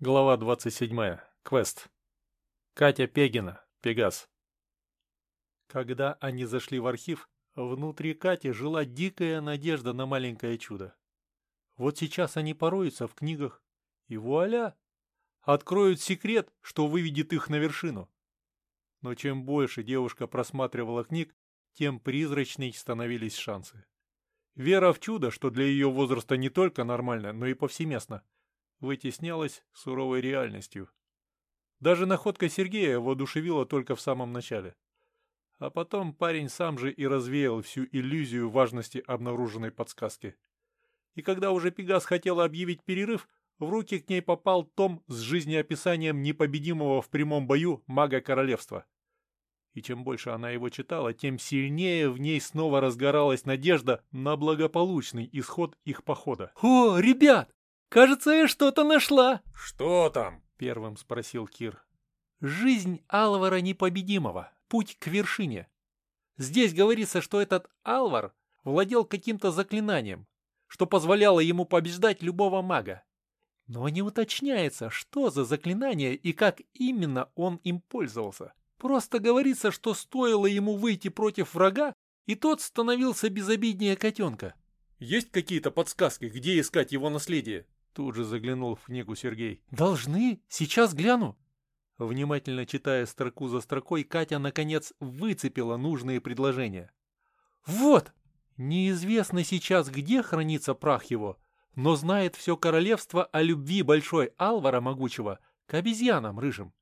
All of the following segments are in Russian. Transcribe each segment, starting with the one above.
Глава 27. Квест. Катя Пегина. Пегас. Когда они зашли в архив, внутри Кати жила дикая надежда на маленькое чудо. Вот сейчас они пороются в книгах, и вуаля! Откроют секрет, что выведет их на вершину. Но чем больше девушка просматривала книг, тем призрачней становились шансы. Вера в чудо, что для ее возраста не только нормально, но и повсеместно – вытеснялась суровой реальностью. Даже находка Сергея воодушевила только в самом начале. А потом парень сам же и развеял всю иллюзию важности обнаруженной подсказки. И когда уже Пегас хотела объявить перерыв, в руки к ней попал том с жизнеописанием непобедимого в прямом бою мага королевства. И чем больше она его читала, тем сильнее в ней снова разгоралась надежда на благополучный исход их похода. «О, ребят, «Кажется, я что-то нашла!» «Что там?» — первым спросил Кир. «Жизнь Алвара Непобедимого. Путь к вершине. Здесь говорится, что этот Алвар владел каким-то заклинанием, что позволяло ему побеждать любого мага. Но не уточняется, что за заклинание и как именно он им пользовался. Просто говорится, что стоило ему выйти против врага, и тот становился безобиднее котенка. Есть какие-то подсказки, где искать его наследие? Тут же заглянул в книгу Сергей. «Должны? Сейчас гляну». Внимательно читая строку за строкой, Катя, наконец, выцепила нужные предложения. «Вот! Неизвестно сейчас, где хранится прах его, но знает все королевство о любви большой Алвара Могучего к обезьянам рыжим.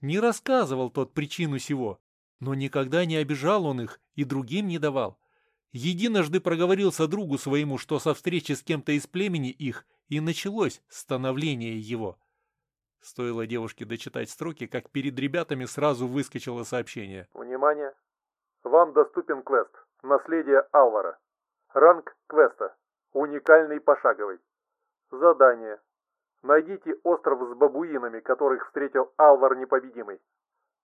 Не рассказывал тот причину сего, но никогда не обижал он их и другим не давал. Единожды проговорился другу своему, что со встречи с кем-то из племени их и началось становление его. Стоило девушке дочитать строки, как перед ребятами сразу выскочило сообщение. Внимание! Вам доступен квест «Наследие Алвара». Ранг квеста. Уникальный пошаговый. Задание. Найдите остров с бабуинами, которых встретил Алвар Непобедимый.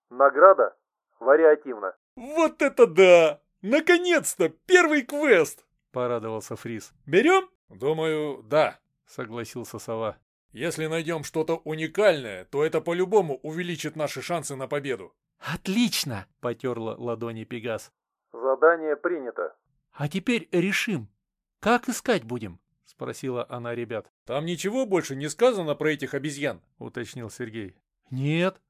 Награда вариативна. Вот это да! Наконец-то! Первый квест! Порадовался Фрис. Берем? Думаю, да. — согласился сова. «Если найдем что-то уникальное, то это по-любому увеличит наши шансы на победу». «Отлично!» — потерла ладони Пегас. «Задание принято». «А теперь решим, как искать будем?» — спросила она ребят. «Там ничего больше не сказано про этих обезьян?» — уточнил Сергей. «Нет»,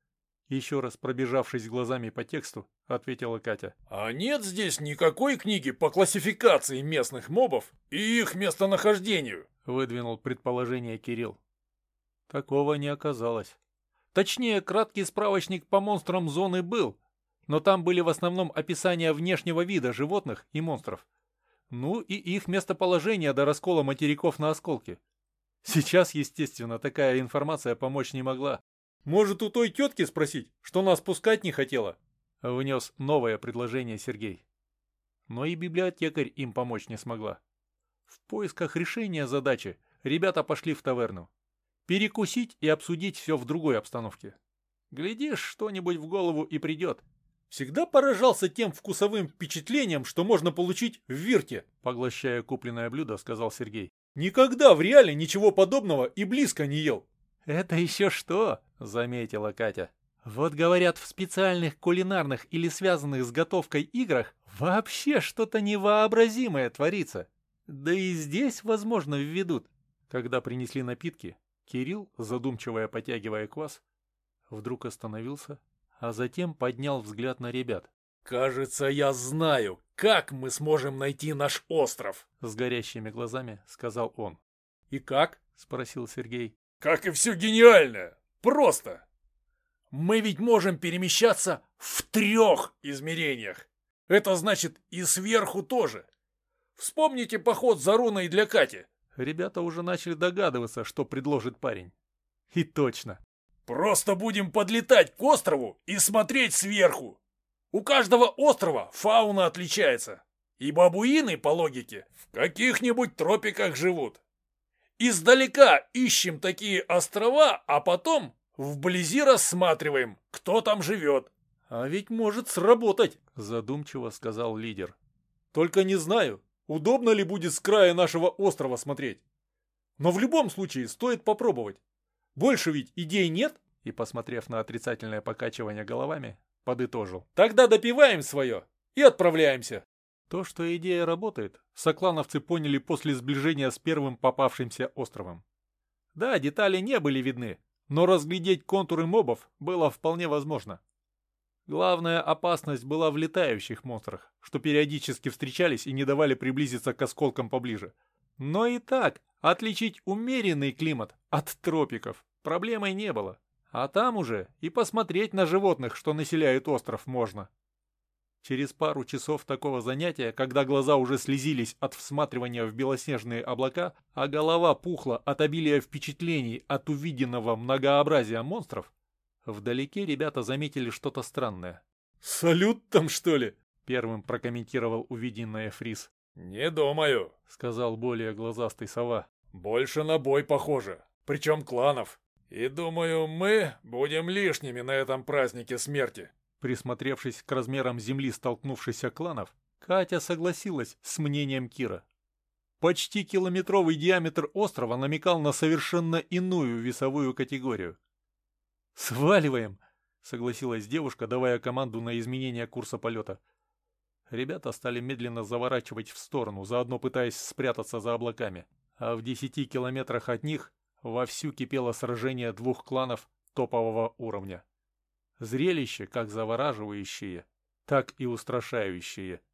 еще раз пробежавшись глазами по тексту, ответила Катя. «А нет здесь никакой книги по классификации местных мобов и их местонахождению?» выдвинул предположение Кирилл. Такого не оказалось. Точнее, краткий справочник по монстрам зоны был, но там были в основном описания внешнего вида животных и монстров. Ну и их местоположение до раскола материков на осколки. Сейчас, естественно, такая информация помочь не могла. Может, у той тетки спросить, что нас пускать не хотела? Внес новое предложение Сергей. Но и библиотекарь им помочь не смогла. В поисках решения задачи ребята пошли в таверну. Перекусить и обсудить все в другой обстановке. Глядишь, что-нибудь в голову и придет. Всегда поражался тем вкусовым впечатлением, что можно получить в Вирте, поглощая купленное блюдо, сказал Сергей. Никогда в реале ничего подобного и близко не ел. Это еще что? Заметила Катя. Вот говорят, в специальных кулинарных или связанных с готовкой играх вообще что-то невообразимое творится. Да и здесь, возможно, введут. Когда принесли напитки, Кирилл, задумчиво потягивая квас, вдруг остановился, а затем поднял взгляд на ребят. «Кажется, я знаю, как мы сможем найти наш остров!» С горящими глазами сказал он. «И как?» — спросил Сергей. «Как и все гениальное! Просто! Мы ведь можем перемещаться в трех измерениях! Это значит и сверху тоже!» Вспомните поход за руной для Кати. Ребята уже начали догадываться, что предложит парень. И точно. Просто будем подлетать к острову и смотреть сверху. У каждого острова фауна отличается. И бабуины, по логике, в каких-нибудь тропиках живут. Издалека ищем такие острова, а потом вблизи рассматриваем, кто там живет. А ведь может сработать, задумчиво сказал лидер. Только не знаю, Удобно ли будет с края нашего острова смотреть? Но в любом случае стоит попробовать. Больше ведь идей нет?» И, посмотрев на отрицательное покачивание головами, подытожил. «Тогда допиваем свое и отправляемся!» То, что идея работает, соклановцы поняли после сближения с первым попавшимся островом. Да, детали не были видны, но разглядеть контуры мобов было вполне возможно. Главная опасность была в летающих монстрах, что периодически встречались и не давали приблизиться к осколкам поближе. Но и так, отличить умеренный климат от тропиков проблемой не было. А там уже и посмотреть на животных, что населяют остров, можно. Через пару часов такого занятия, когда глаза уже слезились от всматривания в белоснежные облака, а голова пухла от обилия впечатлений от увиденного многообразия монстров, вдалеке ребята заметили что-то странное. «Салют там, что ли?» — первым прокомментировал увиденное Фрис. «Не думаю», — сказал более глазастый сова. «Больше на бой похоже, причем кланов. И думаю, мы будем лишними на этом празднике смерти». Присмотревшись к размерам земли столкнувшихся кланов, Катя согласилась с мнением Кира. Почти километровый диаметр острова намекал на совершенно иную весовую категорию. «Сваливаем!» — согласилась девушка, давая команду на изменение курса полета. Ребята стали медленно заворачивать в сторону, заодно пытаясь спрятаться за облаками. А в десяти километрах от них вовсю кипело сражение двух кланов топового уровня. Зрелище как завораживающее, так и устрашающее.